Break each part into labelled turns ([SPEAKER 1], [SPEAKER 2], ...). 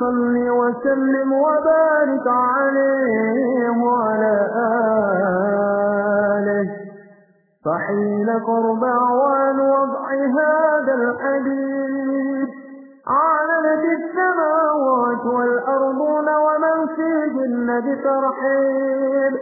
[SPEAKER 1] صل وسلم وبارك عليه وعلى آله. فحين قرب أعوان وضع هذا الحديث. عانت السماوات والأرضون ومن فيهن بترحيب.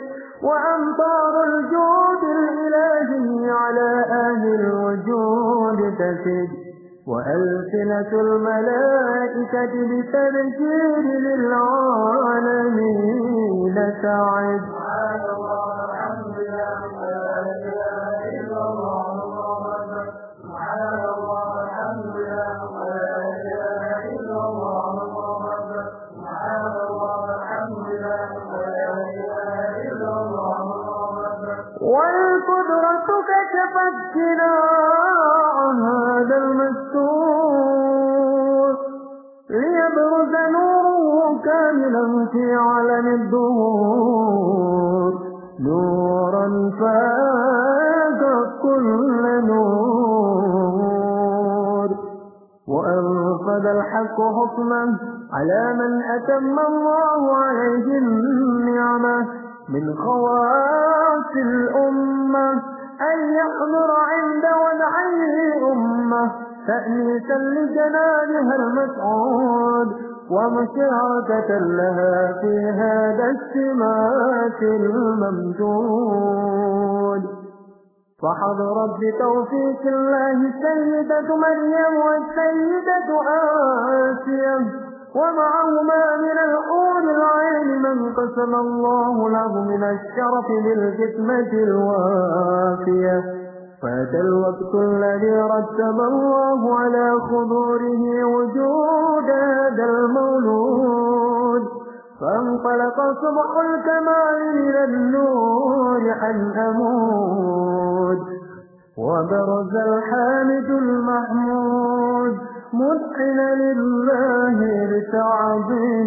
[SPEAKER 1] وأمطار الجود الإلهي على أهل الوجود تسد وألسنة الملائكة بتبشير للعالمين تعد والقدرة كشفت جناع كاملا في علم الدهور نورا فاق كل نور. وأنفذ الحق حكمه على من أتم الله عليه النعمة. من خواص الأمة أن يحضر عند ودعيه أمة تأنيسا لجنابها المسعود. ومشاركة لها في هذا السمات الممدود. فحضرت بتوفيق الله سيدة مريم والسيدة آسيا ومعهما من الحور العين من قسم الله له من الشرف بالحكمة الوافية. فأتى الوقت الذي رتب الله على خضوره وجود هذا فانطلق صبح الكمال من النور عن أمود وبرز الحامد المحمود مذعن لله بتعظيم